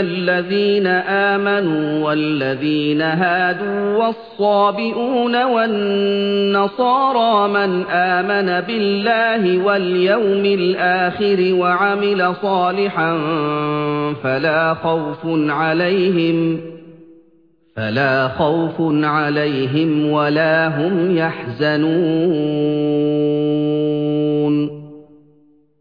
الَّذِينَ آمَنُوا وَالَّذِينَ هَادُوا وَالصَّابِئُونَ وَالنَّصَارَىٰ مَنْ آمَنَ بِاللَّهِ وَالْيَوْمِ الْآخِرِ وَعَمِلَ صَالِحًا فَلَا خَوْفٌ عَلَيْهِمْ وَلَا هُمْ يَحْزَنُونَ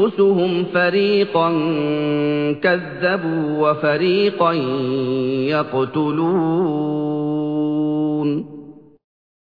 أَنفُسُهُمْ فَرِيقًا كَذَّبُوا وَفَرِيقًا يَقْتُلُونَ.